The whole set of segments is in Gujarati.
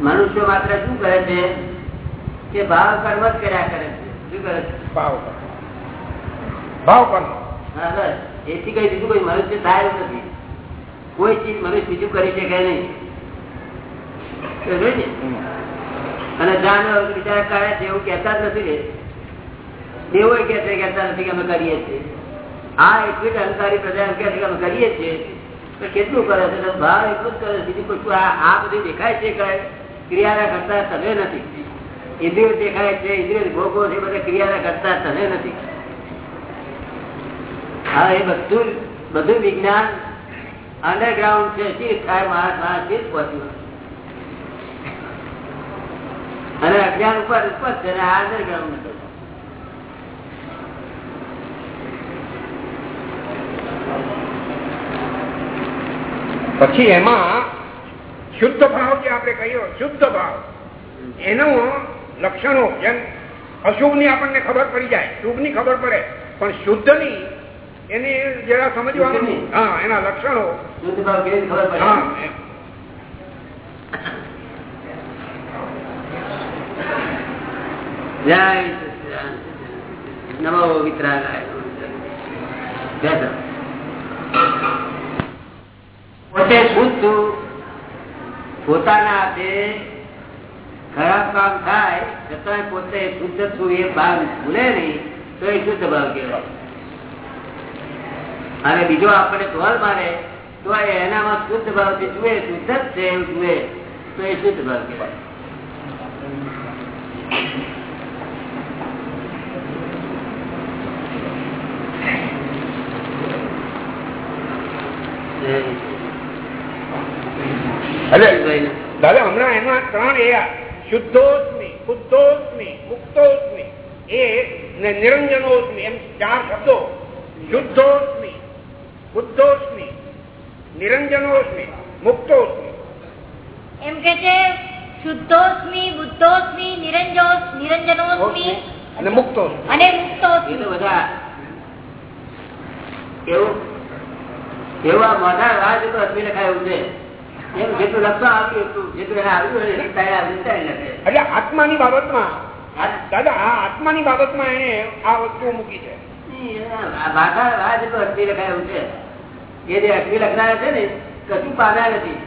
મનુષ્ય માત્ર શું કરે છે? કે ભાવ કર્મ જ કર્યા કરે છે. શું કરે છે? ભાવ ભાવ કર્મ. હા, બસ. એથી કઈ બીજું કોઈ મનુષ્ય થાય એવું નથી. કોઈ ચીજ મનુષ્ય બીજું કરી શકે નહીં. અને જાનવર બિચારા કરે છે એવું કહેતા જ નથી ને. તેઓ કે છે કહેતા નથી કે અમે કરીએ છીએ. આ એટલી જ અહંકારી પ્રજા એમ કે અમે કરીએ છીએ. કેટલું કરે છે? ભાવ એટલું જ કરે છે. બીજું કશું આ બધું દેખાય છે કે ક્રિયાના કરતા તમે નથી. ઇન્દ્રિયો દેખાય છે, ઇન્દ્રિયો ભોગવો છે બધા ક્રિયાના કરતા તમે નથી. હા, એ બધું બધું વિજ્ઞાન અંડરગ્રાઉન્ડ છે, શી થાય, માણસ માણસ જ પહોંચ્યું અને અજ્ઞાન ઉપર ઉપર છે, અને અંડરગ્રાઉન્ડ નથી પછી એમાં શુદ્ધ ભાવ જે આપણે કહ્યો શુદ્ધ ભાવ એનું લક્ષણો જેમ અશુભની આપણને ખબર પડી જાય શુભની ખબર પડે પણ શુદ્ધની એની જરા સમજવાનું હા એના લક્ષણો શુદ્ધ ભાવ કેવી ખબર હા પડે એમ. જય. નમો વિતરાગાય બેસો. પોતે શુદ્ધ પોતાના હાથે ખરાબ કામ થાય, છતાંય પોતે શુદ્ધ છું એ ભાવ ભૂલે નહીં, તો એ શુદ્ધ ભાવ કહેવાય. અને બીજો આપણે ધોલ મારે, તો એનામાં શુદ્ધ ભાવથી જુએ, શુદ્ધ જ છે એવું જુએ, તો એ શુદ્ધ ભાવ કહેવાય. દાદા હમણાં એમાં ત્રણ એ શુદ્ધોસ્મી શુદ્ધોસ્મી મુક્તોસ્મી એ ને નિરંજનોસ્મી એમ ચાર શબ્દો. શુદ્ધોસ્મી બુદ્ધોસ્મી નિરંજનોસ્મી મુક્તોસ્મી એમ કે છે શુદ્ધોસ્મી બુદ્ધોસ્મી નિરંજોસ નિરંજનોસ્મી અને મુક્તો અને એ મુક્તોસ્મી બધા એવું એવા આ મોઢા રાજ તો અસ્મી લખાયું છે. એટલું આત્માની બાબતમાં આ- દાદા આ આત્માની બાબતમાં એને આ વસ્તુઓ મૂકી છે. અસમી લખાય છે. એ જે અસમી લખનાર છે ને કશું પામ્યા નથી.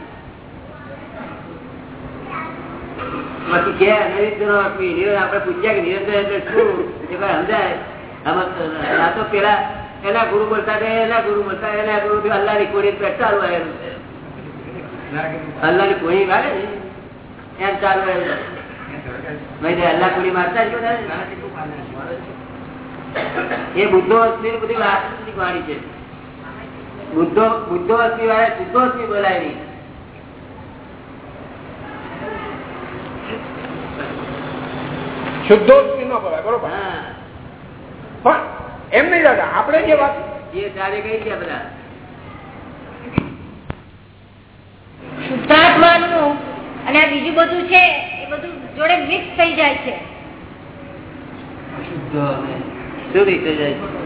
પછી કે નિરંજન આપણે પૂછ્યા કે નિરંજન એટલે શું? એ સમજાય. આમાં તો પેલા એના ગુરુ બોલતા એના ગુરુ બોલતા એના ગુરુ અલ્લાહની કોડી પેટ ચાલુ આવેલું છે. અલ્લાહની ગાડે ને એમ ચાલુ અલ્લાહ કોડી મારતા એ બુદ્ધો અસ્મી બધી વાત વાણી છે. બુદ્ધો બુદ્ધો અસ્મી વાળા શુદ્ધો અસ્મી બોલાય નહીં શુદ્ધોસ્મી ન બોલાય બરોબર? હા. પણ એમ નહીં દાદા આપણે જે વાત એ તારે કઈ ગયા બધા? શુદ્ધાત્માનું અને આ બીજું બધું છે એ બધું જોડે મિક્સ થઈ જાય છે.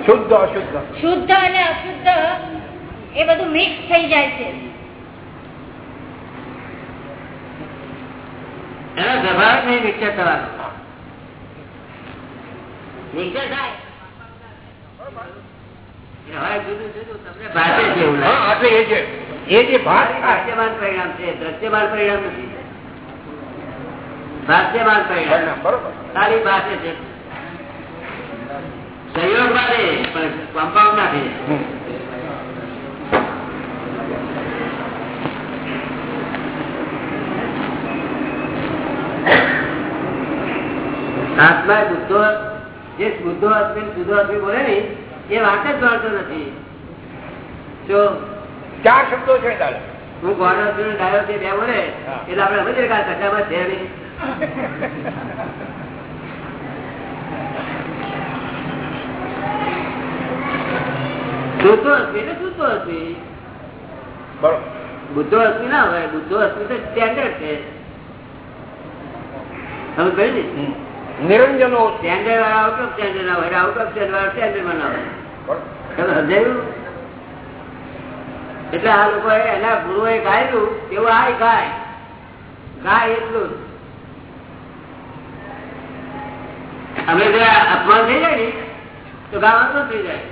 શુદ્ધ અશુદ્ધ. શુદ્ધ અને અશુદ્ધ એ બધું મિક્સ થઈ જાય છે. એનો સ્વભાવ નહીં મિક્સર થવાનો. મિક્સર થાય. હોય જુદું જુદું તમને ભાષે છે લાગે. એટલે એ છે. એ જે ભાત થાય પરિણામ છે. દ્રશ્યમાન પરિણામ નથી. ભાષ્યમાન પરિણામ. પરિણામ, ભાષે છે. સંયોગ માટે પણ કમ્પાઉન્ડ ના થઈ આત્મા બુદ્ધો જે બુદ્ધો અસ્મી બુદ્ધો અસ્મી બોલે ને એ વાત જ જાણતો નથી. જો ચાર શબ્દો છે હું ગોળો છું ડાયો છે બે બોલે એટલે આપણે સમજી રહ્યા સજામાં છે નહીં. બુદ્ધો અસ્મી ના હોય બુદ્ધો અસ્મી તો સ્ટેન્ડર્ડ છે. તમે ભાઈ ને. નિરંજનો. સ્ટેન્ડર્ડ વાળા આઉટ ઓફ સ્ટેન્ડર્ડ ના હોય? આઉટ ઓફ સ્ટેન્ડર્ડ વાળા સ્ટેન્ડર્ડમાં ના હોય. સમજાયું? એટલે આ લોકો એના ગુરુએ ગાયેલું એવું આ ગાય. ગાય એટલું. અમે જો અપમાન થઈ જાય ને, તો ગાવાનું થઈ જાય?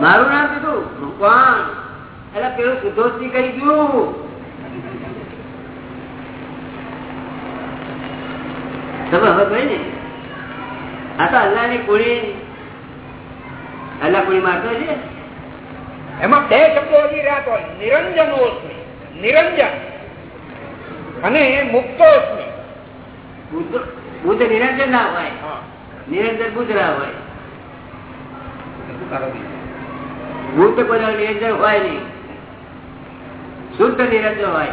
મારું નામ કીધું કોણ એટલે પેલું સુધોષથી કરી ગયું. તમે હવે ભાઈ ને, આ તો અલ્લાહની કુળી, અલ્લાહ કુળી મારતો છે? એમાં બે શબ્દો હજી રહ્યા તો નિરંજનોસ્મી નિરંજન. અને મુક્તોસ્મી. બુદ્ધ નિરંજન ના હોય. નિરંજન બુદ્ધ ના હોય. બુદ્ધ કોઈ નિરંજન હોય નહીં. શુદ્ધ નિરંજન હોય.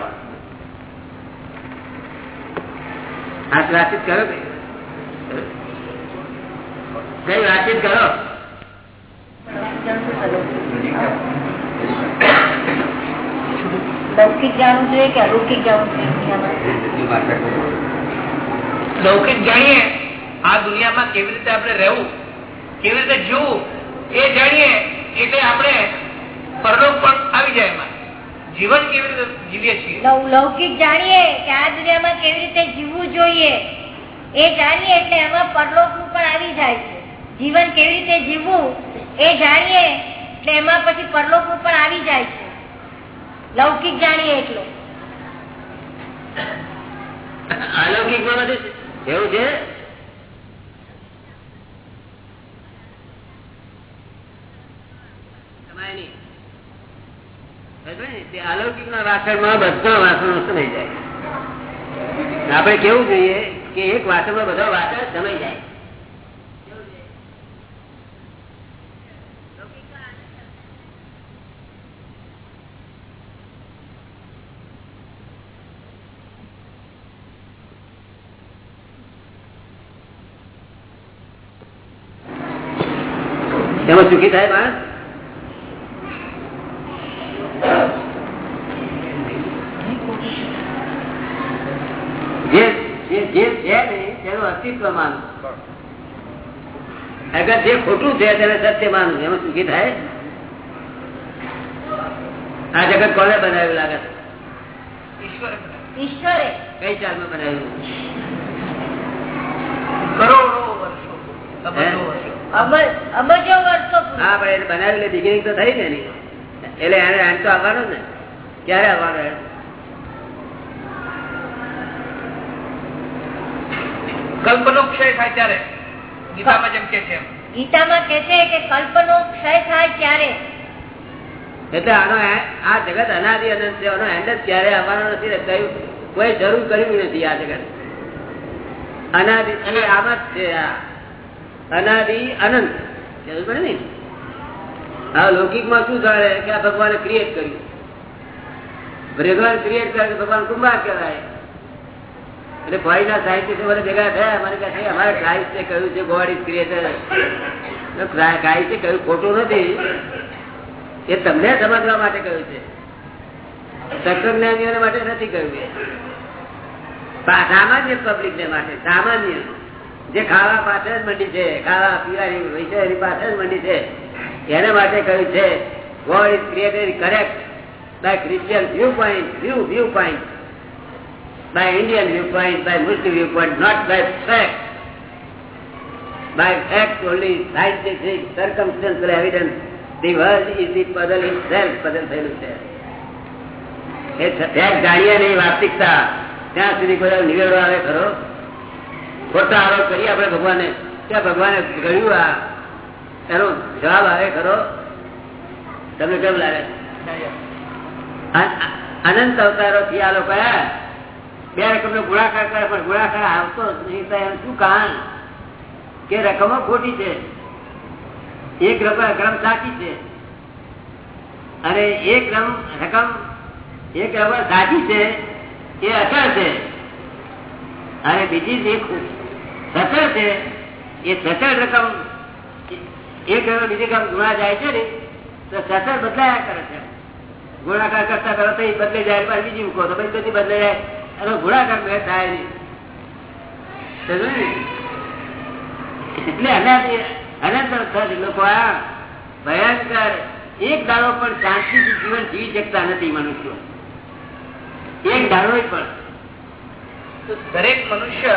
આ વાતચીત કરો કઈ વાતચીત કરો? લૌકિક જાણવું જોઈએ કે અલૌકિક જાણવું જોઈએ લૌકિક જાણીએ આ દુનિયામાં કેવી રીતે આપણે રહેવું કેવી રીતે જીવવું એ જાણીએ એટલે આપણે પરલોક પણ આવી જાય એમાં. જીવન કેવી રીતે જીવીએ છીએ? લૌકિક જાણીએ કે આ દુનિયામાં કેવી રીતે જીવવું જોઈએ એ જાણીએ એટલે એમાં પરલોકનું પણ આવી જાય છે. જીવન કેવી રીતે જીવવું એ જાણીએ એટલે એમાં પછી પરલોક પણ આવી જાય છે. લૌકિક જાણીએ એટલો. અલૌકિકમાં બધું એવું છે? અલૌકિક ના વાસણમાં બધા વાસણો સમાઈ જાય. આપણે કેવું જોઈએ કે એક વાસણમાં બધા વાસણ સમાઈ જાય. એમાં સુખી થાય માણસ જે જે જે છે ને તેનું અસ્તિત્વ માનવું. અગર જે ખોટું છે તેને સત્ય માનવું. એમાં સુખી થાય આ જગત કોને બનાવ્યું લાગે ઈશ્વરે. કઈ ચાલમાં બનાવ્યું? કરોડો વર્ષો. એને બનાવેલી બિગિનિંગ તો થઈ ને એટલે એને એન્ડ તો આવવાનો ને. ક્યારે આવવાનો કલ્પનો ક્ષય થાય ત્યારે. ગીતામાં જેમ કે છે ગીતામાં કે છે કે કલ્પનો ક્ષય થાય ત્યારે. એટલે આનો આ જગત અનાદિ અનંત એન્ડ જ ક્યારે આવવાનો નથી કયું કોઈ જરૂર કર્યું નથી આ જગત. અનાદિ આમાં જ છે આ. અનાદિ અનંત. સમજ પડે ને? આ લૌકિકમાં શું થાય કે આ ભગવાને ક્રિએટ કર્યું? ભગવાન ક્રિએટ કરે ભગવાન કુંભાર કહેવાય. એટલે ફોરીના સાહિત્ય બધા ભેગા થયા. મને કહે છે અમારે ક્રાઇસ્ટે કહ્યું છે? ગોડ ઇઝ ક્રિએટર ક્રાઇસ્ટે કહ્યું ખોટું નથી. એ તમને સમજવા માટે કહ્યું છે. તત્વજ્ઞાનીઓને માટે નથી કહ્યું સામાન્ય પબ્લિક ને માટે, સામાન્ય. જે ખાવા પાસે જ મંડી છે, ખાવા પીવાની વૈશ્વની પાછળ જ મંડી છે. એના માટે કહ્યું છે God is created correct by Christian viewpoint view viewpoint by Indian viewpoint by Muslim viewpoint not by fact by fact only scientific scientific evidence the world is the puzzle puzzle self puzzle થયેલું છે. એ ફેક્ટ જાણીએ નહીં વાસ્તવિકતા. ત્યાં સુધી કોઈ નિવેડો આવે ખરો? ખોટા આરોપ કરીએ આપણે ભગવાને ત્યાં ભગવાને કહ્યું આ, એનો જવાબ આવે ખરો? તમને કેમ લાગે? અનંત અવતારો થી આ લોકો બે રકમ નો ગુણાકાર કરે પણ ગુણાકાર આવતો જ નહીં. શું કારણ? કે રકમો ખોટી છે. એક રકમ સાચી છે. અને એક રકમ એક રકમ સાચી છે, એ અસર છે. અને બીજી ખુ- સચળ છે એ સચળ રકમ એક બીજી કામ ગુણા જાય છે ને, તો સચળ બદલાયા કરે છે. ગુણાકાર કરતા કરો તો એ બદલે જાય, પછી બીજી મૂકો તો પછી બધી બદલે જાય. અને ગુણાકાર બે થાય નહીં. એટલે અનંત લોકો આ ભયંકર, એક દાડો પણ શાંતિથી જીવન જીવી શકતા નથી મનુષ્યો. એક દાડો પણ. દરેક મનુષ્ય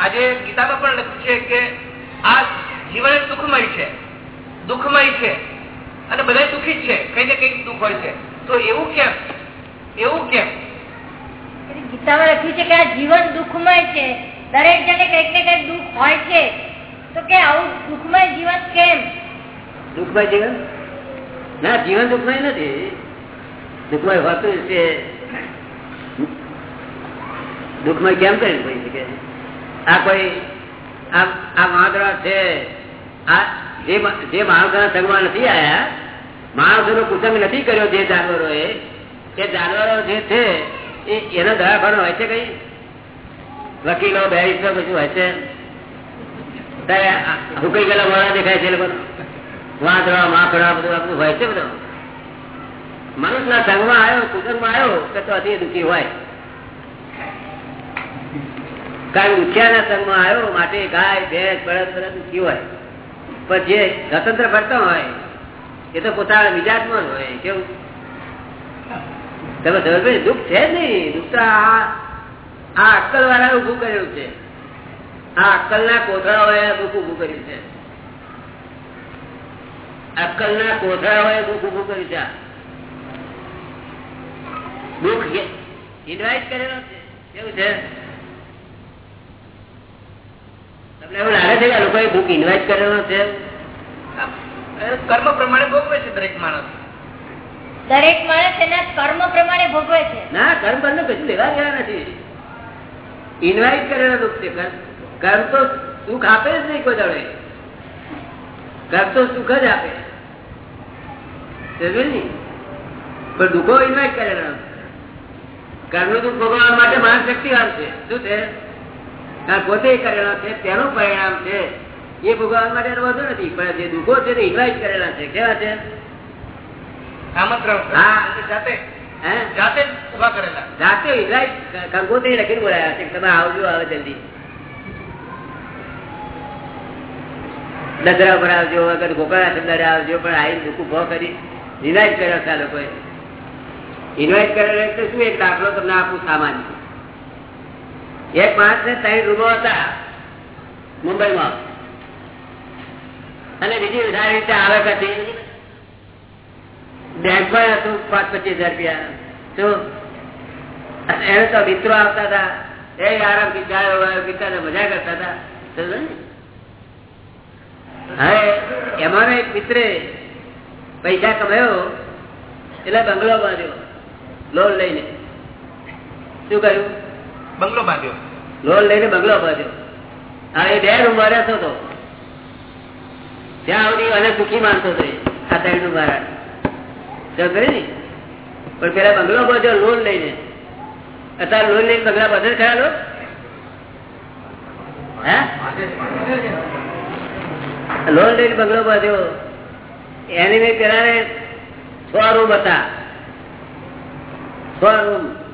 આજે ગીતામાં પણ લખ્યું છે કે આ જીવન દુઃખમય છે. દુઃખમય છે. અને બધા દુઃખી જ છે. કઈ ને કંઈક દુઃખ હોય છે. તો એવું કેમ? એવું કેમ? ગીતામાં લખ્યું છે કે આ જીવન દુઃખમય છે. દરેક જણે કંઈક ને કંઈક દુઃખ હોય છે. તો કે આવું દુઃખમય જીવન કેમ? દુઃખમય જીવન? ના જીવન દુઃખમય નથી. દુઃખમય હોતું છે. દુઃખમય કેમ કરી કોઈ શકે? આ કોઈ આ વાંદરા છે? જે મા- જે માણસોના સંગમાં નથી આયા, માણસોનો કુસંગ નથી કર્યો જે જાનવરો એ જાનવરો જે છે, એ એનો દવાખાનો હોય છે કઈ? વકીલો, બેરિસ્ટર બધું હોય છે? ત્યારે ગયેલા મોડા દેખાય છે એ લોકોને? વાંદરા માકડા બધું આપણું હોય છે બધું? મનુષ્યના સંઘમાં આવ્યો, કુસંગમાં આવ્યો, કે તો અતિ દુઃખી હોય. કારણ આવ્યો માટે ગાય, ભેંસ, બળદ બળદ ઉઠી હોય પણ જે સ્વતંત્ર ફરતો હોય, એ તો પોતાના મિજાજમાં જ હોય, કેવું? તમે સમજ દુઃખ છે જ દુઃખ તો આ અક્કલ વાળા ઉભું કર્યું છે. આ અક્કલ ના કોથળા હોય દુઃખ ઉભું કર્યું છે. અક્કલ ના કોથળાઓએ દુઃખ ઉભું કર્યું છે. દુઃખ ઇન્વાઇટ કરેલો છે. કેવું છે? તમને એવું લાગે છે કે લોકો બુક ઇન્વાઇટ કરેલો છે? કર્મ પ્રમાણે ભોગવે છે દરેક માણસ. દરેક માણસ એના કર્મ પ્રમાણે ભોગવે છે. ના કર્મ બંધ કશું લેવા ગયા નથી. ઇન્વાઇટ કરેલો દુઃખ છે. કર્મ કર્મ તો સુખ આપે જ નહીં કોઈ દળે કર્મ તો સુખ જ આપે. પણ દુઃખો ઇન્વાઇટ કરેલા કર્મનું દુઃખ ભોગવવા માટે માણસ શક્તિવાન છે. શું છે? પોતે કરેલો છે તેનું પરિણામ છે. એ ભોગવવા માટે વધુ નથી પણ જે દુઃખો છે તે ઇન્વાઇટ કરેલા છે. કેવા છે? આવજો આવે દસરા પર આવજો વગર ગોકળા સંદારે આવજો પણ આવીને દુઃખ ઊભો કરી ઇન્વાઇટ કર્યો છે આ લોકોએ. ઇન્વાઇટ કરેલો એટલે શું એક દાખલો તમને આપું સામાન્ય. એક માણસ ને ત્રણ રૂમો હતા મુંબઈમાં. અને બીજી વધારે રીતે આવક હતી બેંકમાં હતું પાંચ પચીસ હજાર રૂપિયા. શું? એને તો મિત્રો આવતા હતા. એ આરામ પિતા મજા કરતા હતા? હવે એમાં એક મિત્રે પૈસા કમાયો, એટલે બંગલો બાંધ્યો લોન લઈને. શું કર્યું? બંગલો બાંધ્યો. લોન લઈને બંગલો બાંધ્યો. બે રૂમ રહેતો હતો ત્યાં સુધી અને સુખી માનતો હતો આ ત્રણ રૂમ વાળા. ને? પણ પેલા બંગલો બાંધ્યો, લોન લઈને. અત્યારે લોન લઈને બંગલા બધે ખરા લોન? લઈને બંગલો બાંધ્યો. એની પેલા છ રૂમ હતા. છ રૂમ.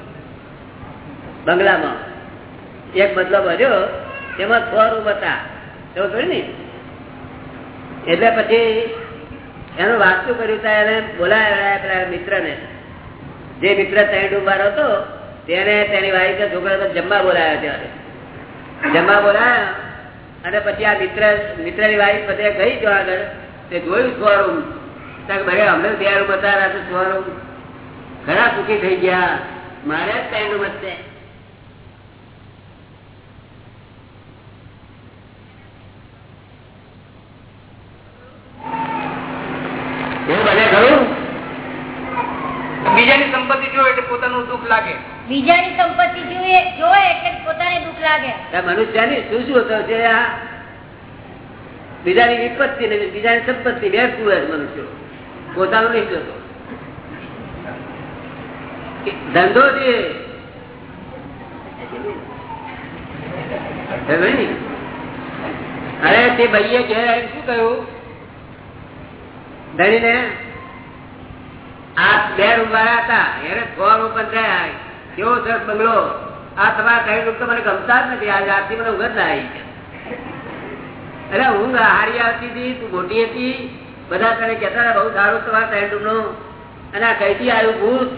બંગલામાં. એક બદલો ભર્યો તેમાં છ રૂમ હતા. ને? એટલે પછી એનું વાસ્તુ કર્યું હતા એને બોલાવ્યા પેલા મિત્રને. જે મિત્ર ત્રણ રૂમ હતો, તેને તેની વાઈફ છોકરા જમવા બોલાવ્યા ત્યારે. જમવા બોલાયા અને પછી આ મિત્ર, મિત્રની વાઈફ બધે ગઈ જો આગળ. તે જોયું શોરૂમ ભરે અમને બે રૂમ હતા, તો રૂમ ઘણા સુખી થઈ ગયા. મારે જ ત્રણ રૂમ જ છે એવું બને ખરું બીજાની સંપત્તિ જોવે એટલે પોતાનું દુઃખ લાગે બીજાની સંપત્તિ જોઈએ જોવે એટલે પોતાને દુઃખ લાગે આ મનુષ્યની શું શું હતો છે આ બીજાની વિપત્તિ ને બીજાની સંપત્તિ બે જુએ મનુષ્યો. પોતાનું નહીં જોતો. ધંધો છે અરે તે ભાઈએ આવીને શું કહ્યું? ધણીને આ બે રૂમ વાળા હતા. એને છ રૂમ બંધાયા. કેવો સર બંગલો. આ તમારા ત્રણ તો મને ગમતા જ નથી. આજે આજથી મને ઊંઘ જ ના આવી અરે ઊંઘ હારી આવતી હતી, તું મોટી હતી. બધા તને કહેતા બહુ સારું તમારા ત્રણનું અને આ કઈથી આવ્યું ભૂત?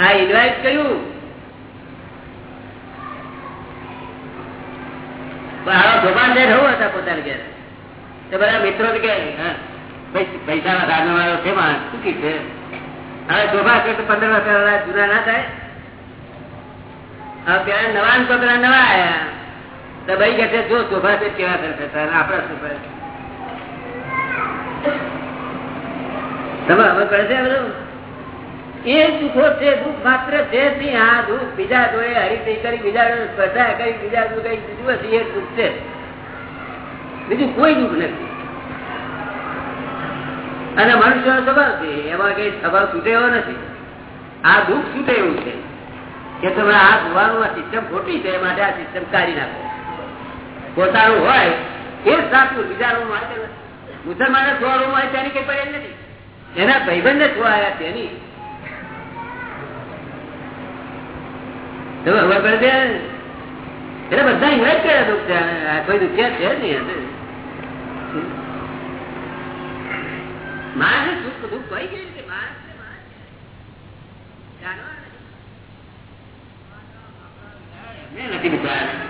આ ઇન્વાઇટ કર્યું? પોતાને ઘેર. મિત્રો કે પૈસા સાધન વાળો છે માણસ. છે? હવે છે તો પંદર વર્ષ જૂના ના થાય. ત્યારે નવા છોકરા નવા આયા તો ભાઈ કે છે, જો ધોબા છે, કેવા કરતા આપડા શું કરે તમે હવે દુઃખ માત્ર છે આ દુઃખ બીજા જોડે કરી, બીજા કરી, બીજા જોડે બીજું એ દુઃખ છે. બીજું કોઈ દુઃખ નથી. અને મનુષ્ય નો સ્વભાવ છે. એમાં કઈ સ્વભાવ છૂટે એવો નથી. આ દુઃખ છૂટે એવું છે. કે તમે આ જોવાનું આ સિસ્ટમ ખોટી છે માટે આ સિસ્ટમ કાઢી નાખો. પોતાનું હોય, એ જ સાચું બીજાનું માટે મુસલમાને છોડવું હોય તેની કઈ પડે નથી. એના ભાઈબંધ છોડાયા તેની. એટલે બધા ઇન્વાઇટ કર્યા દુઃખ કોઈ દુખ્યા છે નહીં માણસ દુઃખ દુઃખ કોઈ ગયું છે માણસ છે. જાનવર નથી. બિચારા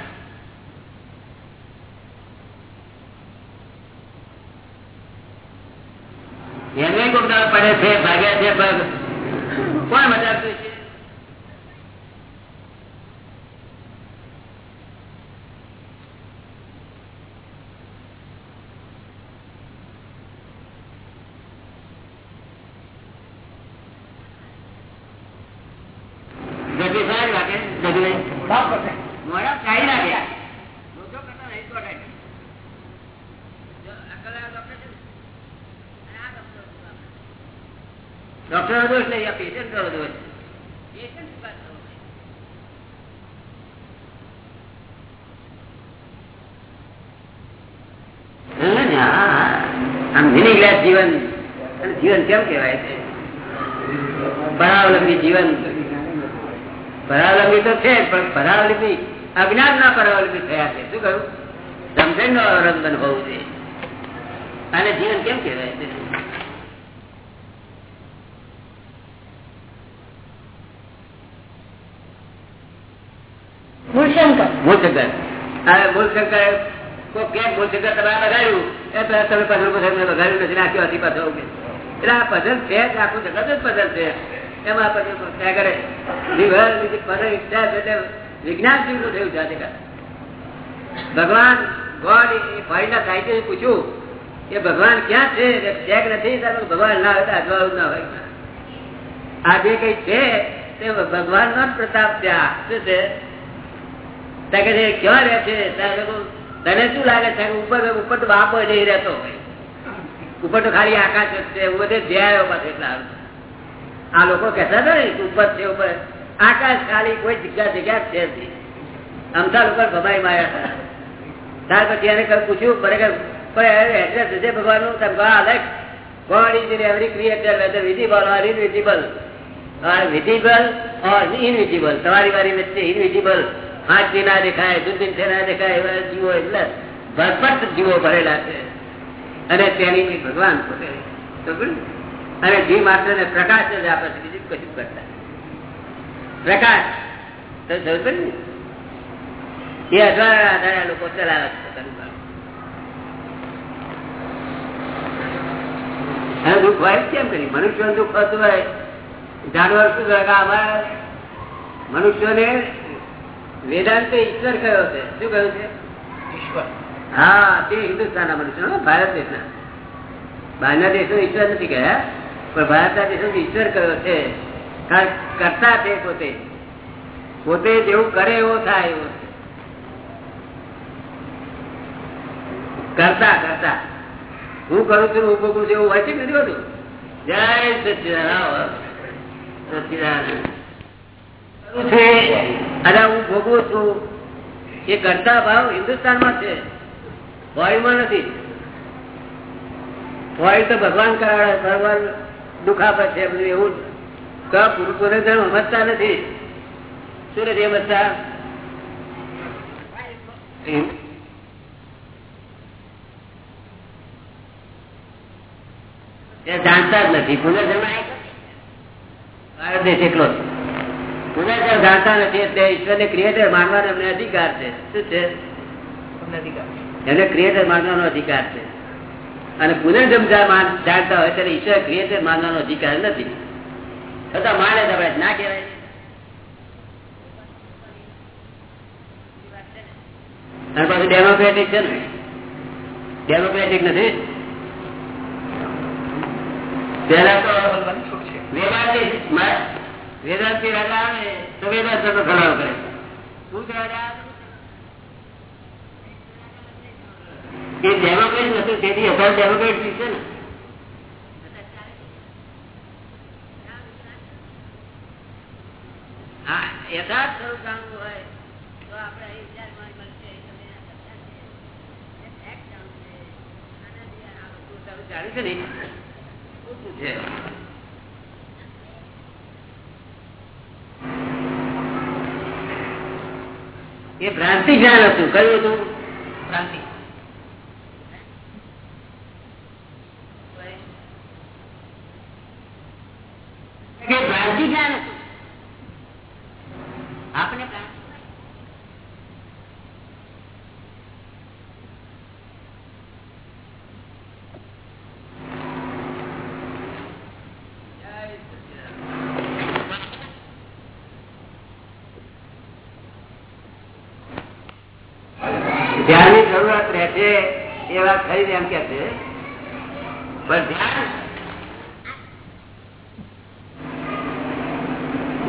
એમને કોક પડે છે ભાગ્યા છે પગ કોણ મજાક છે ગતિ ડોક્ટર દોષ છે. પેશન્ટ. આમ જીવન અને જીવન કેમ કેવાય છે પરાવલંબી જીવન. પરાવલંબી તો છે પણ પરાવલંબી અજ્ઞાન ના પરાવલંબી થયા છે. શું કહ્યું સમજણ નો અવલંબન હોવું જોઈએ. અને જીવન કેમ કહેવાય? છે મૂળશંકર. મૂળશંકર. હવે મૂળશંકર કોઈ કેમ મૂળશંકર તમારે લગાડ્યું એ તમે પધલ પઝલ બગાડ્યું નથી નાખ્યો હતી પાછો એટલે આ પધલ છે આખું જગત જ પધલ છે. ત્યાં ભગવાન ગોડ ફોરીના સાહિત્ય પૂછ્યું કે ભગવાન ક્યાં છે? ચેક નથી ભગવાન ના હોય અજવાળું ના હોય. આ જે કઈ છે? તે ભગવાન નો પ્રતાપ આ શું છે? ત્યાં ક્યાં રહે છે? ત્યાં તને શું લાગે છે? ઉપર ઉપર તો બાપો જઈ રહેતો ઉપર તો ખાલી આકાશ જ છે. બધે ધ્યાયો પાસે એટલા. આ લોકો કહેતા હતા ને ઉપર છે ઉપર આકાશ ખાલી કોઈ જગ્યા જગ્યા છે અમથા લોકો ભમાઈ માયા હતા ત્યાર પછી એને પૂછ્યું ખરેખર એડ્રેસ છે ભગવાનનું તેમ God is in every creature, whether visible or invisible. Or visible or invisible. તમારી વારી વચ્ચે invisible. આંખથી ના દેખાય દૂરબીનથી ના દેખાય એવા જીવો એટલે ભરપટ જીવો ભરેલા છે અને તેની ભગવાન પોતે? અને જીવ માત્ર ને પ્રકાશ જ આપે છે બીજું કશું કરતા પ્રકાશ. તો સમજ્યું ને? એ અઢવાડા આધારે લોકો ચલાવે છે અને દુઃખ હોય કેમ કરી? મનુષ્ય દુઃખ થતું હોય જાનવર શું અમારા મનુષ્યોને વેદાંત ઈશ્વર કયો છે? શું કહ્યું છે? ઈશ્વર. હા તે હિન્દુસ્તાનના મનુષ્યો ભારત દેશના. બહારના દેશો ઈશ્વર નથી ગયા પણ ભારતના દેશો ઈશ્વર કયો છે? કરતા છે પોતે. પોતે જેવું કરે એવો થાય એવો કરતા કરતા. હું કરું છું હું ભોગવું છું એવું હોય છે નથી બધું જય સચિદાન સચિદાન કરું છું. અને હું ભોગવું છું. એ કરતા ભાવ હિન્દુસ્તાનમાં છે. ફોરીમાં નથી. ફોરી તો ભગવાન કરાવે ભગવાન દુઃખ છે બધું એવું પુરુષોને તો સમજતા નથી. શું નથી સમજતા? જાણતા જ નથી. પુનર્જન્મ ભારત દેશ એકલો છે. પુનર્જન્મ જાણતા નથી એટલે ઈશ્વરને ક્રિએટર માનવાનો અમને અધિકાર છે. શું છે? ક્રિએટર માનવાનો અધિકાર છે. અને માન- જાણતા હોય ત્યારે ઈશ્વર ક્રિએટર માનવાનો અધિકાર નથી. છતાં માને આપણે ના કહેવાય. અને ડેમોક્રેટિક છે ને? ડેમોક્રેટિક નથી? પેલા તો વેદાંતિ રાજા આવે તો વેદાંત કરે. ભૂત રાજા આવે એ ડેમોક્રેટ નથી તેથી અઢાર ડેમોક્રેટ છે ને. હા યથાર્થ સ્વરૂપ જાણવું હોય તો આપણે અહીં વિચારમાં મળશે તમે છે. એ ને ખોટું છે. ભ્રાંતિ જ્ઞાન હતું કયું હતું. ક્રાંતિ કે ભ્રાંતિ જ્ઞાન હતું આપણે ભ્રાંતિ ધ્યાનની જરૂરત રહે છે એ વાત ખરી ને એમ કે છે પણ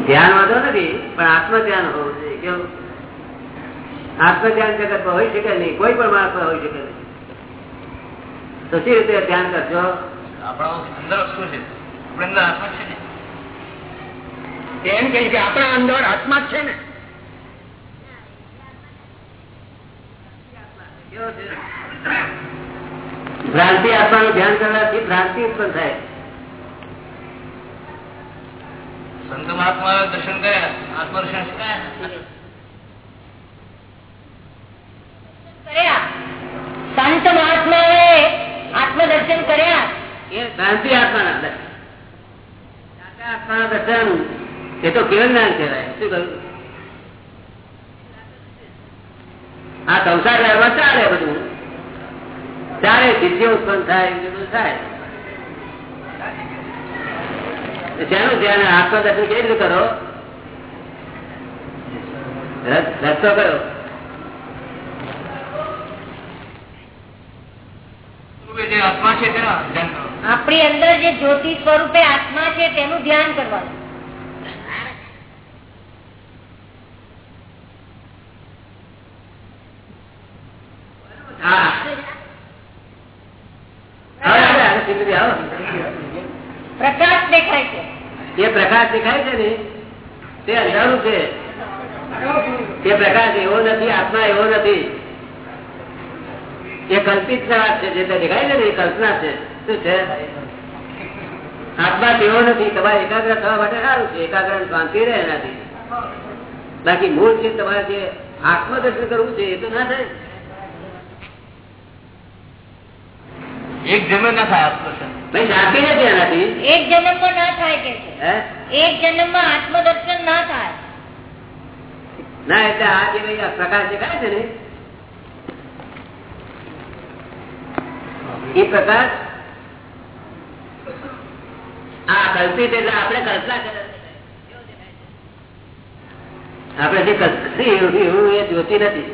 ધ્યાન. વાંધો નથી પણ આત્મ ધ્યાન હોવું જોઈએ. કેવું? આત્મ ધ્યાન જગત હોઈ શકે નહીં કોઈ પણ માણસ હોઈ શકે નહીં. તો શી રીતે ધ્યાન કરશો? આપણા અંદર શું છે. આપણે અંદર આત્મા છે ને. એમ કે આપણા અંદર આત્મા જ છે ને કેવો છે? ભ્રાંતિ આત્માનું ધ્યાન કરવાથી ભ્રાંતિ ઉત્પન્ન થાય. સંત મહાત્મા દર્શન કર્યા આત્મદર્શન કર્યા? સંત મહાત્માએ આત્મદર્શન કર્યા. એ ભ્રાંતિ આત્માના દર્શન. આત્માના દર્શન એ તો કેવળ જ્ઞાન કહેવાય. શું કહ્યું? આ સંસાર ચાલે બધું. ચાલે સિદ્ધિ ઉત્પન્ન થાય થાય. શેનું ધ્યાન? આત્મદર્શન કેવી રીતે કરો? રસ્તો કયો સ્વરૂપે જે આત્મા છે કરો. આપણી અંદર જે જ્યોતિ સ્વરૂપે આત્મા છે તેનું ધ્યાન કરવાનું. હા હવે આપણે આગળ ધીમે આવો પ્રકાશ દેખાય છે. જે પ્રકાશ દેખાય છે ને તે અંધારું છે. તે પ્રકાશ એવો નથી આત્મા એવો નથી. એ કલ્પિત પ્રવાસ છે જે દેખાય છે ને એ કલ્પના છે. શું છે? આત્મા તેવો નથી તમારે એકાગ્ર થવા માટે સારું છે. એકાગ્ર શાંતિ રહે એનાથી. બાકી મૂળ છે તમારે જે આત્મદર્શન કરવું છે એ તો ના થાય. એક જમે ના થાય આત્મદર્શન ભાઈ શાંતિ નથી એનાથી એક જન્મમાં ના થાય કે છે હે એક જન્મમાં આત્મદર્શન ના થાય ના એટલે આ જે ભાઈ આ પ્રકાશ દેખાય છે ને એ પ્રકાશ આ કલ્પિત એટલે આપણે કલ્પના કરે આપણે જે કલ્પના એવું એવું એ જ્યોતિ નથી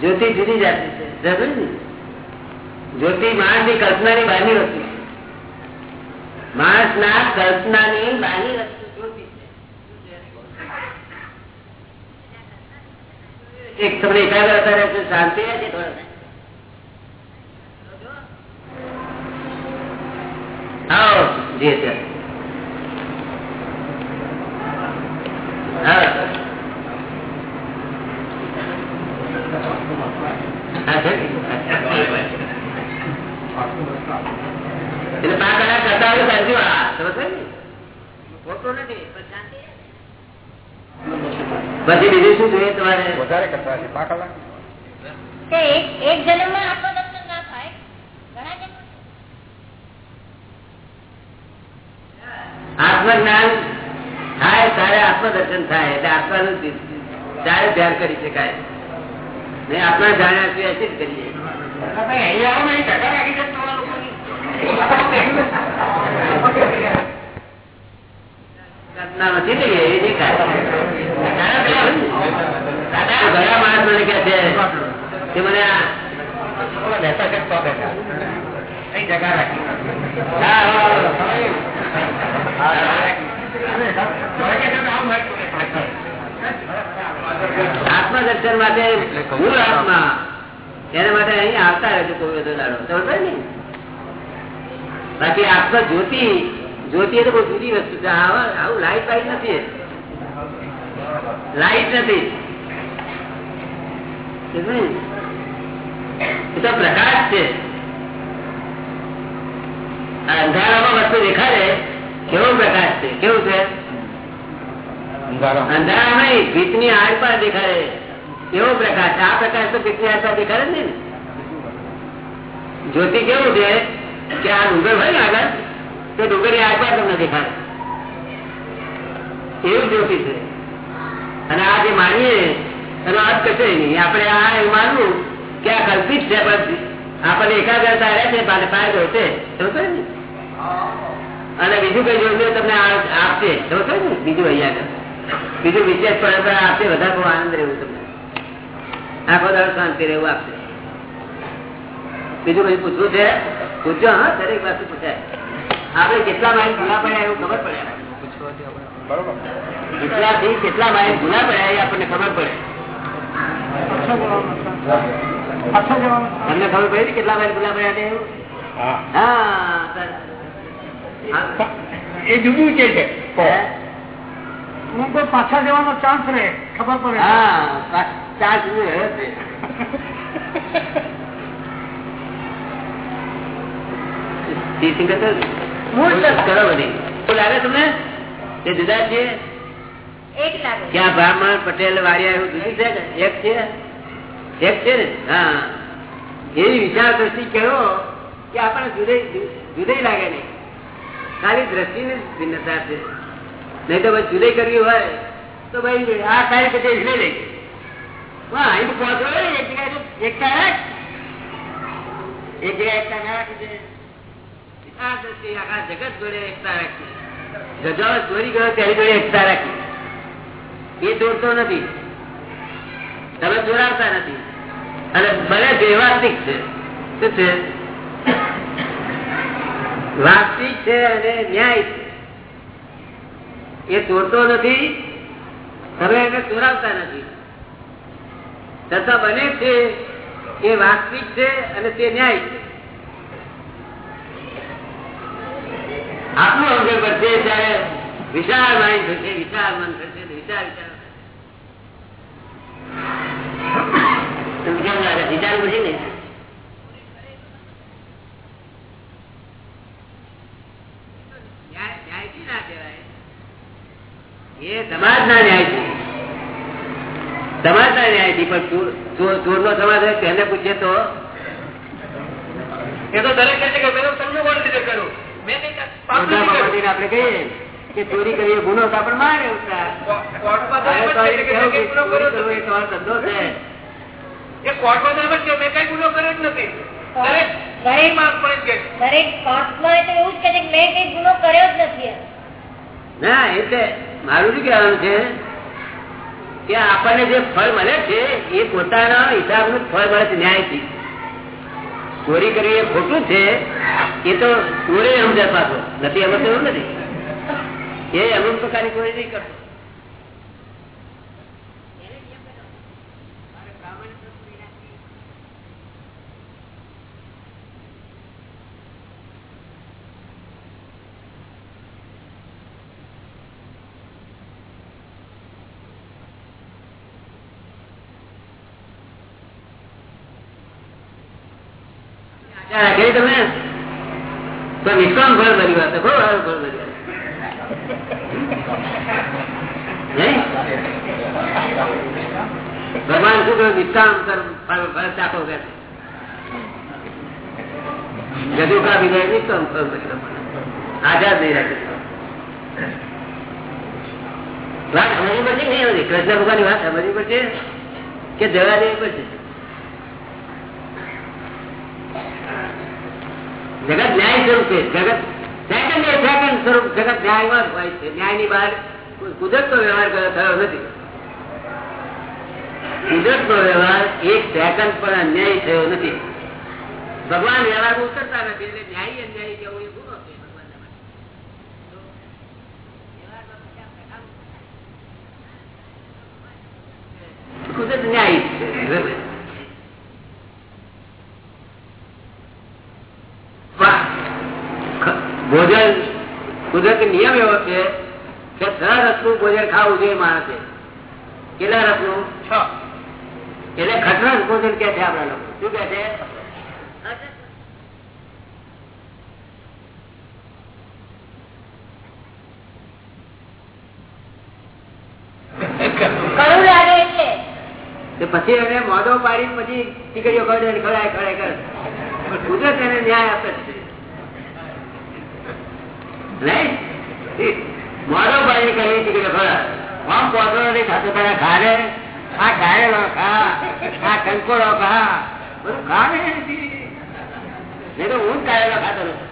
જ્યોતિ જુદી જાતી છે સમજ ને? જ્યોતિ બહારની વસ્તુ છે. માણસના કલ્પનાની બહારની વસ્તુ જ્યોતિ છે. એક તમને એકાગ્રતા રહેશે શાંતિ સર. એટલે પાંચ કલાક કરતા હોય સાંજુ હા સમજ પડી ને? ખોટું નથી પણ શાંતિ રહે. પછી બીજું શું જોઈએ તમારે? વધારે કરતા કલાક? ના થાય? ઘણા જન્મ આત્મજ્ઞાન થાય ત્યારે આત્મદર્શન થાય એટલે આત્માનું જ ત્યારે ધ્યાન કરી શકાય. નહીં આત્મા જાણ્યા સિવાય શું કરીએ? કલ્પના નથી લઈએ એ દેખાય ઘણા માણસ મને કે છે કે મને આ આત્મદર્શન માટે મૂળ આત્મા. એના માટે અહીં આવતા રહેજો કોઈ બધો દાડો સમજે ને? બાકી આત્મ જ્યોતિ જ્યોતિ એ તો બહુ જુદી વસ્તુ છે. આવા આવું લાઈટ વાઈટ નથી એ. લાઈટ નથી. સમજે ને? એ તો પ્રકાશ છે. આ અંધારામાં વસ્તુ દેખાડે કેવો પ્રકાશ છે? કેવું છે? અંધારા નહીં ભીતની આરપાર દેખાડે એવો પ્રકાશ? આ પ્રકાશ તો ભીતની આરપાર દેખાડે જ નહીં ને. જ્યોતિ કેવું છે? કે આ ડુંગર હોય ને આગળ? તો ડુંગરની આરપાર તમને દેખાડે. એવું જ્યોતિ છે. અને આ જે માનીએ, એનો અર્થ કશે નહીં. આપણે આ એવું માનવું કે આ કલ્પિત છે પણ આપણને એકાગ્રતા રહે છે ફાયદો છે અને બીજું કઈ જોયું તમને આપશે. સમજો ને? બીજું અહીંયા બીજું વિશેષ પરંપરા આપશે, વધારે બહુ આનંદ રહેવું તમને. આખો દાડો, શાંતિ રહેવું આપશે. બીજું કઈ પૂછવું છે? પૂછજો, હા, દરેક પાસે પૂછાય. આપણે કેટલા માઇલ ભૂલા પડ્યા એવું ખબર પડે કેટલા માઇલ ભૂલા પડ્યા એ આપણને ખબર પડે તમને ખબર પડી કેટલા માઇલ ભૂલા પડ્યા છે એવું હા. એ જુદું કે હું કોઈ પાછા જવાનો ચાન્સ રહે ખબર પડે હા પા- ચાર સુધી એક ક્યાં બ્રાહ્મણ પટેલ વાડિયા એવું જુદું છે? એક છે? એક છે ને? હા. એવી વિચાર દ્રષ્ટિ કરો કે આપણને જુદે જુદે લાગે નહીં. ખાલી દ્રષ્ટિ ને ભિન્નતા છે. નહીં તો ભાઈ જુદે કરવી હોય તો ભાઈ આ તારીખ લઈ લઈ હા અહીં પહોંચો એક જગ્યાએ તો એકતા રાખ. એક જગ્યાએ એકતા ના રાખી દે. એ દોડતો નથી. તમે વાસ્તવિક છે અને ન્યાય છે. એ દોડતો નથી. તમે એને દોરાવતા નથી. છતાં બને છે એ વાસ્તવિક છે અને તે ન્યાય છે. આપણું અંગે વધશે ત્યારે વિશાળ માઇન્ડ થશે વિશાળ મન થશે વિચાર વિચાર તમને કેમ લાગે વિચાર પછી ને? ન્યાય- ન્યાયથી ના ન્યાય એ સમાજના ન્યાયથી સમાજના ન્યાયથી પણ ચોર- નો સમાજ હોય તેને પૂછે તો એ તો દરેક કહે છે કે મેં તમને કોણ રીતે કર્યું. આપણે કહીએ કે ચોરી કરીએ ગુનો તો આપડે મારે. ધંધો છે કોર્ટમાં મેં કઈ ગુનો કર્યો જ નથી. દરેક. દરેક કોર્ટમાં એવું જ કે મેં કઈ ગુનો કર્યો જ નથી ના એટલે મારું શું કહેવાનું છે કે આપણને જે ફળ મળે છે એ પોતાના હિસાબનું ફળ મળે છે ન્યાયથી. ચોરી કરવી એ ખોટું છે એ તો ચોરે સમજાય પાછો. નથી, એમ એવું નથી? એ અમુક પ્રકારની કોઈ નહીં કરતો. રાખેલી તમે? તો નિષ્કામ ભર્યું હશે બહુ સારું ભર્યું હશે. નહીં? ભગવાન શું કહ્યું નિષ્કામ ફળ ચાખો કે કા વિજય નિષ્કામ ફળ આઝાદ નહીં રાખે વાત સમજવી પડશે કે નહીં સમજવી? કૃષ્ણ ભગવાનની વાત સમજવી પડશે કે જવા દેવી પડશે જગત ન્યાય સ્વરૂપ છે. જગત સેકન્ડ એ સેકન્ડ સ્વરૂપ? જગત ન્યાયમાં હોય છે. ન્યાયની બહાર કુદરતનો વ્યવહાર થયો નથી. કુદરતનો વ્યવહાર એક સેકન્ડ પણ અન્યાય થયો નથી. ભગવાન વ્યવહાર ઉતરતા નથી. એટલે ન્યાય અન્યાય કેવું એ કુદરત ન્યાય છે બરાબર. વાહ. ખ- ભોજન કુદરતી નિયમ એવો છે કે છ રસનું ભોજન ખાવું જોઈએ માણસે. કેટલા રસનું? છ. એટલે ખટરસ ભોજન કે છે આપણા લોકો. શું કે છે? પછી એને મોઢો પાડી પછી ને ખવડાય ખવડાય કરે પણ કુદરત એને ન્યાય આપે છે. નહીં ભાઈ પાડી કરે કે ખવડાય આમ પોતો નથી થતો તારા ખારે આ ગાળેલો ખા, આ કંકોડો ખા. બધું ખા નહીં તો હું જ ગાળેલો ખાતો નથી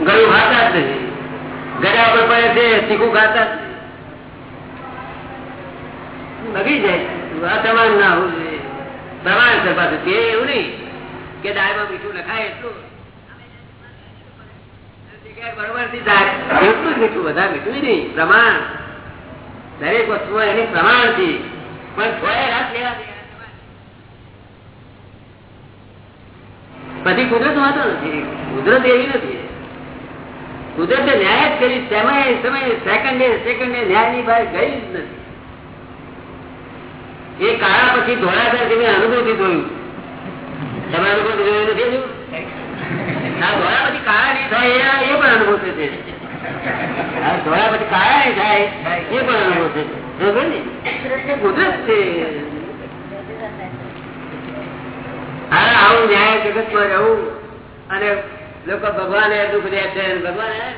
ગળું ખાતા જ નથી ગળા પર પડે છે તીખું ખાતા જ નહીં બગડી જાય આ તમારું ના હોવું જોઈએ પ્રમાણ છે પાછું તે એવું નહીં કે દાળમાં મીઠું નખાય એટલું જગ્યાએ બરોબરથી દાળ એટલું જ મીઠું વધારે મીઠું ય નહીં પ્રમાણ. દરેક વસ્તુ એની પ્રમાણથી. પણ લેવા પછી કુદરત વાંધો નથી. કુદરત એવી નથી. કુદરતે ન્યાય જ કરી સમય સમય સેકન્ડે સેકન્ડે ન્યાયની બહાર ગઈ જ નથી. એ કાળા પછી ધોળા છે મેં અનુભવથી જોયું. તમે અનુભવ જોયું નથી આ ધોળા પછી કાળા નહીં થાય એ- પણ અનુભવ છે. ધોળા પછી કાળા થાય. એ પણ અનુભવ છે. બરોબર ને? એ કુદરત છે. આવું ન્યાય જગતમાં રહેવું અને લોકો ભગવાને દુઃખ દે છે ભગવાન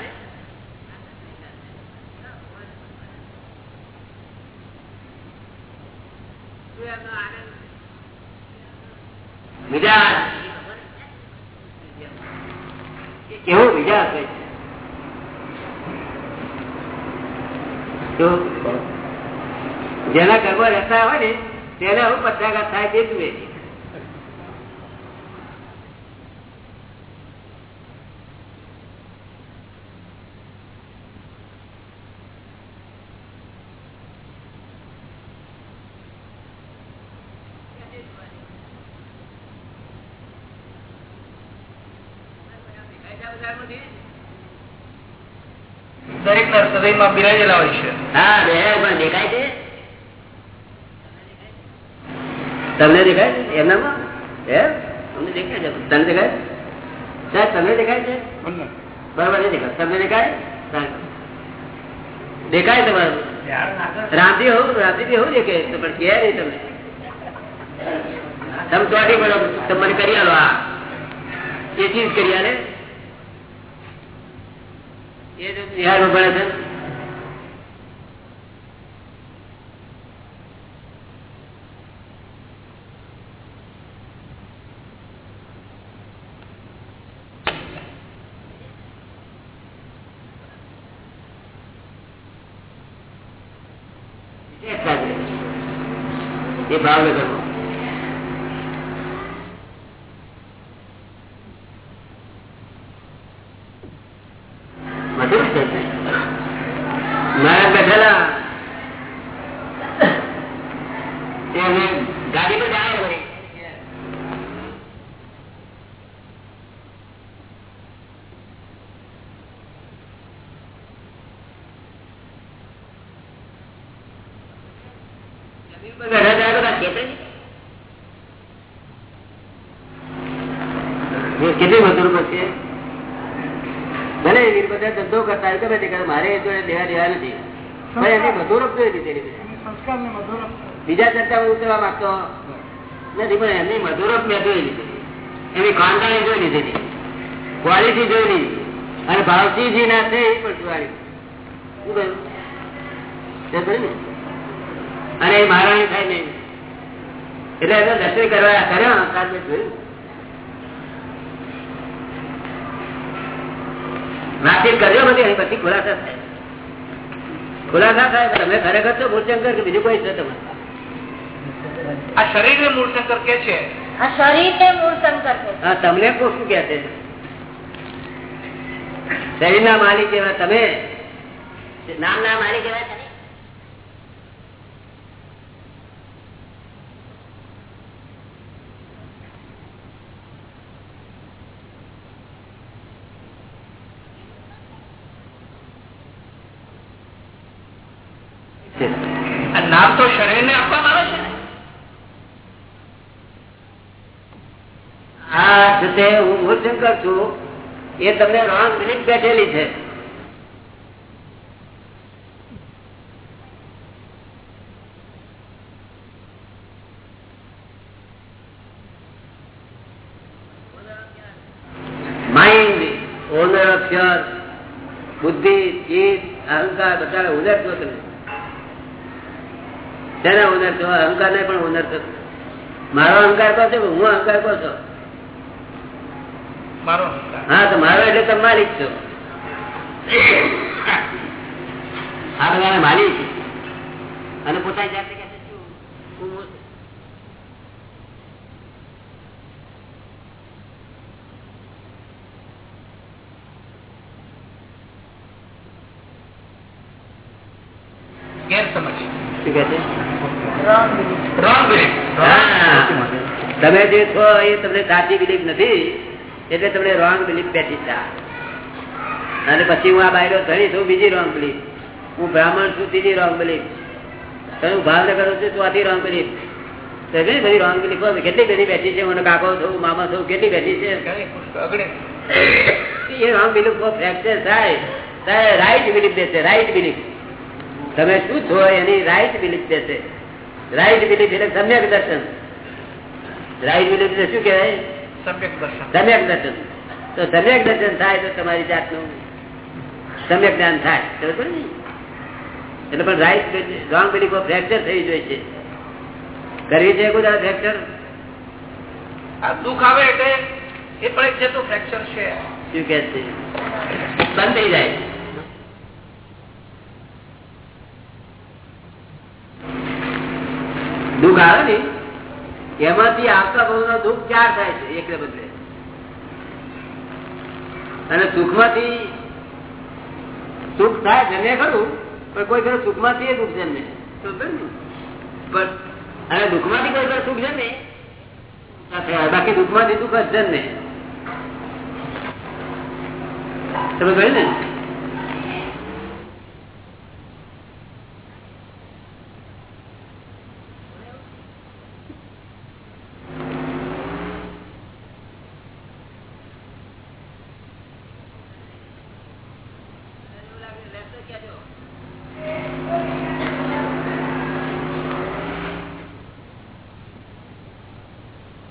બીજા. કેવું બીજા હશે તો જેના ઘરમાં રહેતા હોય ને તેને હું પચાઘાત થાય તે જુએ ના હૃદયમાં બિરાજેલા હોય છે. હા પણ દેખાય છે? તમને દેખાય છે? એમનામાં? હે? તમને દેખાય છે? સાહેબ તમને દેખાય છે? બરાબર નહીં દેખાય. તમને દેખાય. દેખાય તમારું? રામજી હોવું રામજી હોવું દેખે. તો પણ કે નહીં તમને તમે ચોટી પડો તમે કરી આલો આ. એ ચીજ કરી આલે. એ જો નિહાળવું પડે છે મધુર છે મારા બેઠેલા એને ગાડી પર જાય વળી. જમીન પર બેઠા જાય તો કાંઈ ખેતર નહીં. એ કેટલી મજૂર પર છે ભલે વીરપતિ બધા ધંધો કરતા હોય ગમે તે કરે મારે જોડે લેવા દેવા નથી. પણ એને મધુરપ જોઈ લીધેલી બધી. સંસ્કાર ને મધુર બીજા ચર્ચા હું ઉતરવા માંગતો નથી પણ એમની મધુરપ મેં જોઈ લીધી. એમની ખાનદાની જોઈ લીધી ક્વોલિટી જોઈ લીધી. અને ભાવસિંહજી ના છે એ પણ શું કહ્યું? ને? અને એ મહારાણી થાય નહીં. એટલે એને દર્શન કરવા કર્યો ત્યાર મેં જોયું. વાતચીત કરજો બધી પછી ખુલાસા થાય. ખુલાસા થાય તમે ખરેખર છો મૂળશંકર કે બીજું કોઈ છે તમે આ શરીર ને મૂળશંકર કે છે? આ શરીર ને મૂળ હા તમને શું કે છે? શરીરના માલિક એવા તમે? નામ ના માલિક એવા તમે આ નામ તો શરીર ને આપવામાં આવે છે ને આ જે તે હું મૂળશંકર છું એ તમને રોંગ મિનિટ બેઠેલી છે. માઇન્ડ ઓનર ઓફ બુદ્ધિ, ચિત્ત, અહંકાર બધા ઓનર છો. તમે તેના ઓનર અહંકાર ને પણ ઓનર છો. મારો અહંકાર કહો છો? હું અહંકાર કહો છો. હા તો મારો એટલે તમે માલિક છો. આ બધાને માલિક અને પોતાની જાતે. તમે જે છો એ તમને સાચી બિલીફ નથી. એટલે તમને રોંગ બિલીફ બેઠી આ. અને પછી હું આ બાયરો ધણી છું, બીજી રોંગ બિલીફ હું બ્રાહ્મણ છું, ત્રીજી રોંગ બિલીફ હું ભાવનગર છું ચોથી રોંગ બિલીફ ઘણી બધી રોંગ બિલીફ કેટલી બધી બેઠી છે મને કાકો થવું મામા થવું કેટલી બેઠી છે? ઘણી. એ રોંગ બિલીફ ફ્રેક્ચર થાય. ત્યારે રાઈટ બિલીફ દેશે રાઈટ બિલીફ તમે શું છો એની રાઈટ બિલીફ દેશે રાઈટ બિલીફ એટલે સમ્યક દર્શન. રાઈટ બિલીફ એટલે શું કહેવાય? સમ્યક દર્શન. તો સમ્યક દર્શન થાય તો તમારી જાતનું સમ્યક જ્ઞાન થાય. બરોબર ને? એટલે પણ રાઈટ રોંગ બિલીફ ફ્રેક્ચર થઈ જોઈએ. છે કરવી છે કોઈ ફ્રેક્ચર આ દુઃખ આવે એટલે એ પણ એક જતું ફ્રેક્ચર છે. શું કે છે? બંધ થઈ જાય. દુઃખ આવે ને? એમાંથી આવતા બહુ નો દુઃખ ચાર થાય છે? એકને બદલે. અને સુખમાંથી સુખ થાય જન્મે ખરું પણ કોઈ ખરું સુખમાંથી એ દુઃખ જન્મે ને? અને દુઃખમાંથી કોઈ ખરું સુખ જન્મે બાકી દુઃખમાંથી દુઃખ જ જન્મે તમે કહ્યું ને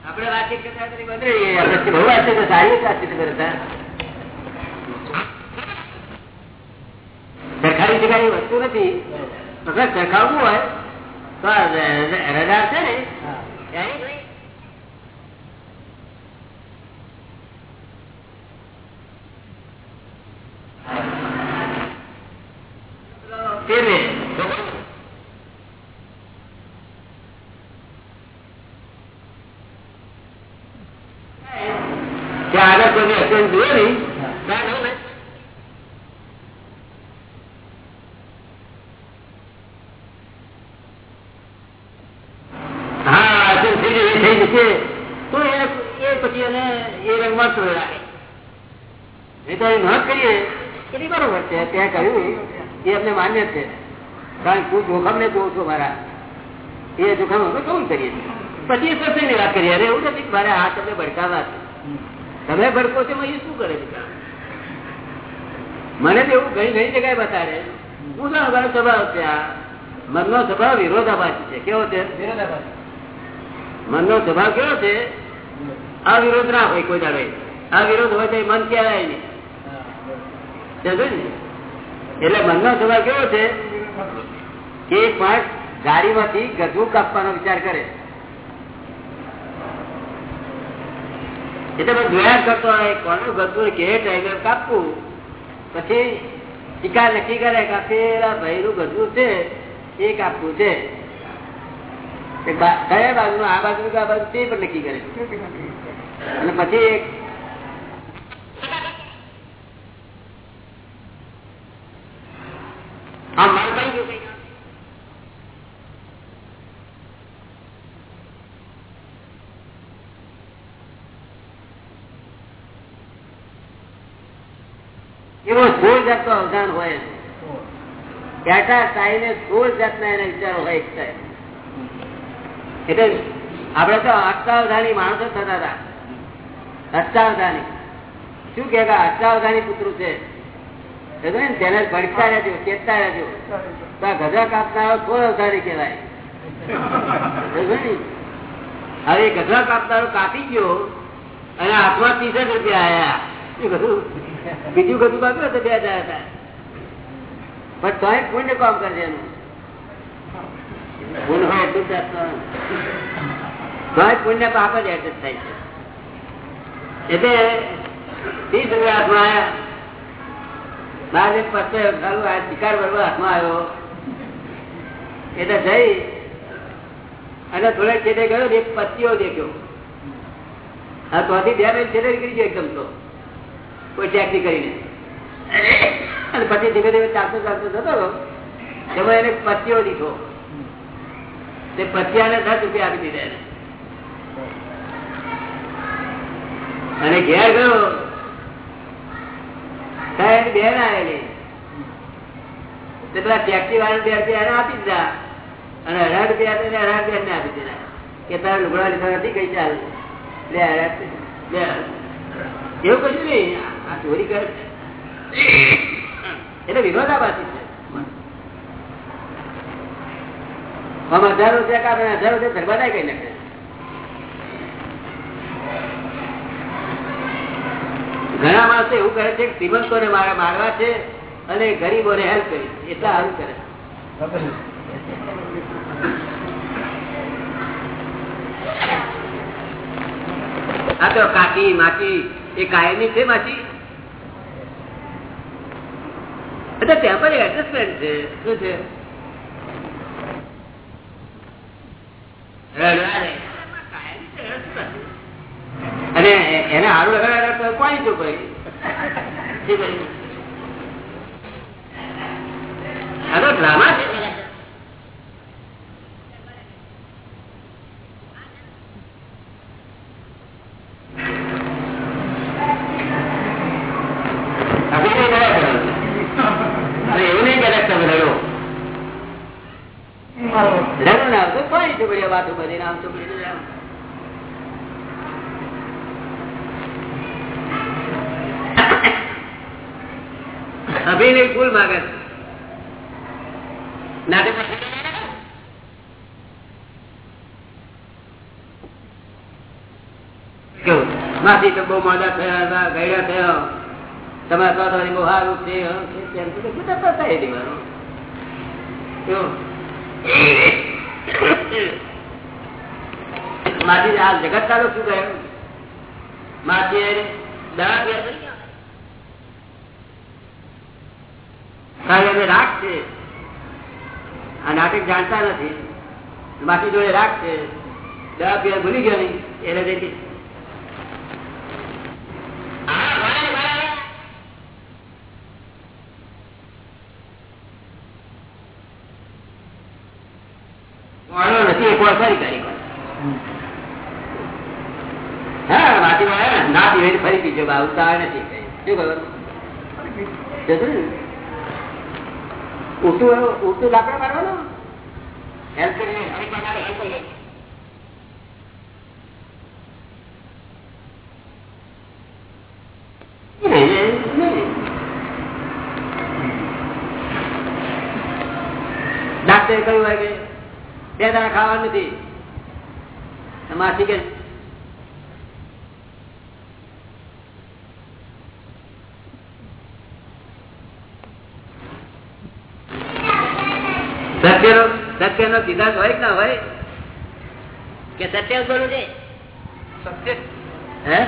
આપણે વાતચીત કરતા હતા, બંધ રહીએ. આપણે બહુ વાતચીત તો? સારી રીતે સરખાવી શકાય વસ્તુ નથી. સરખાવવું હોય તો રજા રડાર છે ને એની ભાઈ ફેરવે. ત્યાં આગળ કોઈ અટેન્ડ જોઈએ નહીં ત્યાં નહીં ને. હા અટેન્ડ થઈ જાય, એ થઈ જશે તો એને એ પછી એને એ રંગમાં જ રાખે નહીં તો એ નોંધ કરીએ કે નહીં બરોબર છે ત્યાં કહ્યું એ અમને માન્ય છે તું જોખમ ને જોઉં છું મારા. એ જોખમ અમે કૌન કરીએ પછી એ સત્સંગની વાત કરીએ? અરે એવું નથી મારે આ તમને ભડકાવા છે. તમે ભડકો છો એ શું કરે છે? મને તો એવું ઘણી ઘણી જગ્યાએ બતાડે. હું તો અમારો સ્વભાવ છે આ. મનનો સ્વભાવ વિરોધાભાસી છે. કેવો છે? મનનો સ્વભાવ કેવો છે? આ વિરોધ ના હોય કોઈ દાડે આ વિરોધ હોય તો એ મન કહેવાય નહીં. એટલે મનનો સ્વભાવ કેવો છે? એક ગાડી ગાડીમાંથી ગજવું કાપવાનો વિચાર કરે. એટલે બધું જોયા કરતો હોય, કોનું ગજવું કે ટાઈગર કાપવું? પછી શિકાર નક્કી કરે કે પેલા ભાઈનું ગજવું છે, એ કાપવું છે. કયા બાજુ આ બાજુ આ બાજુ? તે પણ નક્કી કરે. અને પછી આમ મારું કઈ ગયું કઈ? એવો સોળ જાતનો અવધાન હોય બેઠા સાઈને સોળ જાતના એના વિચારો હોય એટલે આપડે તો અષ્ટાવધાની માણસો થતા હતા. અષ્ટાવધાની. શું કે અષ્ટાવધાની પુત્ર છે? તેને ભડકતા રહેજો, ચેતતા રહેજો. તો આ ગધા કાપનારો સોળ અવધાની કહેવાય? હવે ગધા કાપનારો કાપી ગયો અને હાથમાં ત્રીસ રૂપિયા આયા. શું કીધું? બીજું બધું બાકી તો બે હજાર હતા પણ તો પુણ્ય કામ કરજે એનું. પુણ્ય હોય એટલું આપવાનું. પુણ્ય પાપ જ એડજસ્ટ થાય છે. એટલે ત્રીસ રૂપિયા હાથમાં આવ્યા બાર એક પછી સારું આ શિકાર ભરવા હાથમાં આવ્યો. એટલે જઈ અને થોડેક છેડે ગયો ને એક પત્તીઓ દેખ્યો. હા, તો બે મિનિટ છેડે નીકળી ગયો એકદમ તો. કોઈ ટેક્સી કરીને. અને પછી ધીમે ધીમે ચાલતો ચાલતો જતો હતો તેમાં એને પતિઓ દીધો. તે પતિયાને દસ રૂપિયા આપી દીધા એને. અને ઘેર ગયો. ત્યાં બેન આવેલી. પેલા ટેક્સી વાળા બે રૂપિયા એને આપી દીધા. અને અઢાર રૂપિયા ને અઢાર રૂપિયા આપી દીધા. કે તારા લુગડા લીધા નથી, કઈ ચાલ? લે અઢાર લે એવું કશું નહીં. આ ચોરી કરે. એટલે વિરોધાભાસી છે. આમ હજાર રૂપિયા કાપે હજાર રૂપિયા ધર્માદાય કઈ નાખે. ઘણા માણસો એવું કરે છે કે શ્રીમંતોને મારે મારવા છે અને ગરીબોને હેલ્પ કરી. એટલા સારું કરે. આ તો કાકી માચી એ કાયમી છે માસી? એટલે ટેમ્પરરી એડજસ્ટમેન્ટ છે. શું છે? અને એને હારું લગાડ્યા કોઈ જો ભાઈ ડ્રામા છે આપણે કઈ નવા કરવાનું છે. અને એવું નહીં કરે તમે રડો રડો ના આવતો કોઈ ચોપડીયા વાતો બધી નામ ચોપડી જાવ અભિનય ફૂલ માગે છે નાટક કેવું માથી તો બહુ મોડા થયા હતા ગયડા થયા. તમારા સ્વાદ બહુ સારું છે આમ છે, તેમ છે. બધું તો થાય દેવાનું. કેવું? માથી આ જગત ચાલો શું કહ્યું માથી દવા કારણ કે રાગ છે. આ નાટક જાણતા નથી. બાકી જોડે રાગ છે. દવા પીવા ભૂલી ગયો નહીં. એને જઈ નથી, એક વાર ફરી કરી હા વાળા ના પીવે ફરી પીજો. ઉતાર નથી. કઈ. શું ખબર? ઉલટું ઉલટું લાકડું મારવાનું? હેલ્પ કરી ડાક્ટરે કહ્યું હોય કે બે દાણા ખાવાનું નથી. માસી કે સત્યનો સત્યનો સિદ્ધાંત હોય કે ના હોય? કે સત્ય બોલું છે? સત્ય. હે?